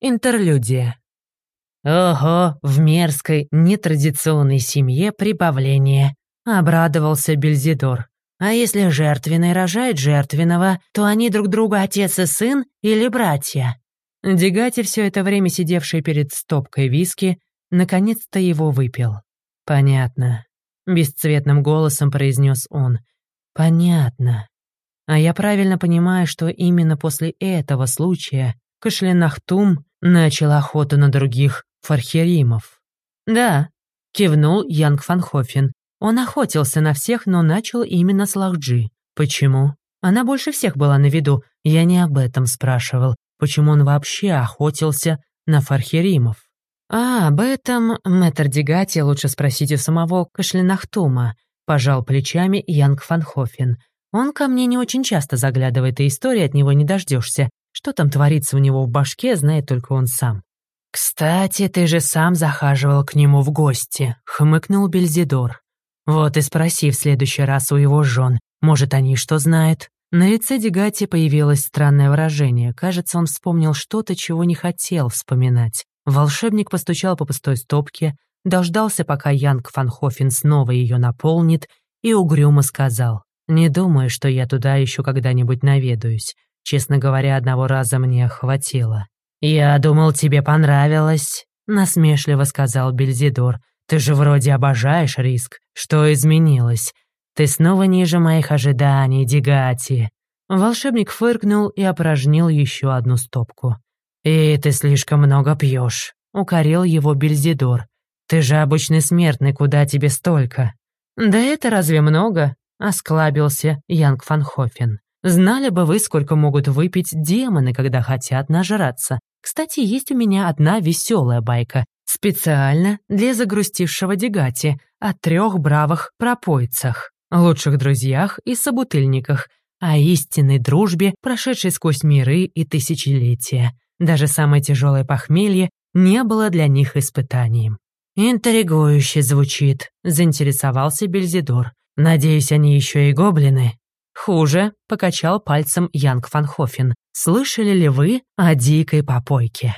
Интерлюдия. «Ого, в мерзкой, нетрадиционной семье прибавление», — обрадовался Бельзидор. «А если жертвенный рожает жертвенного, то они друг друга отец и сын или братья?» Дегати, все это время сидевший перед стопкой виски, наконец-то его выпил. «Понятно», — бесцветным голосом произнес он. «Понятно. А я правильно понимаю, что именно после этого случая Кашлянахтум начал охоту на других фархеримов?» «Да», — кивнул Янг Фанхофен. «Он охотился на всех, но начал именно с Лахджи. Почему? Она больше всех была на виду. Я не об этом спрашивал почему он вообще охотился на фархеримов. «А, об этом, мэтр Дегати, лучше спросить у самого Кашлинахтума», пожал плечами Янг Фанхофен. «Он ко мне не очень часто заглядывает, и истории от него не дождешься. Что там творится у него в башке, знает только он сам». «Кстати, ты же сам захаживал к нему в гости», — хмыкнул Бельзидор. «Вот и спроси в следующий раз у его жен, может, они что знают?» На лице Дегати появилось странное выражение. Кажется, он вспомнил что-то, чего не хотел вспоминать. Волшебник постучал по пустой стопке, дождался, пока Янг Фанхофен снова ее наполнит, и угрюмо сказал, «Не думаю, что я туда еще когда-нибудь наведаюсь. Честно говоря, одного раза мне хватило». «Я думал, тебе понравилось», — насмешливо сказал Бельзидор. «Ты же вроде обожаешь риск. Что изменилось? Ты снова ниже моих ожиданий, Дигати. Волшебник фыркнул и опорожнил еще одну стопку. «И ты слишком много пьешь», — укорил его Бельзидор. «Ты же обычный смертный, куда тебе столько?» «Да это разве много?» — осклабился Янг Фанхофен. «Знали бы вы, сколько могут выпить демоны, когда хотят нажраться. Кстати, есть у меня одна веселая байка, специально для загрустившего Дегати, о трех бравых пропойцах лучших друзьях и собутыльниках, о истинной дружбе, прошедшей сквозь миры и тысячелетия. Даже самое тяжелое похмелье не было для них испытанием. «Интригующе звучит», — заинтересовался Бельзидор. «Надеюсь, они еще и гоблины?» «Хуже», — покачал пальцем Янг Фанхофен. «Слышали ли вы о дикой попойке?»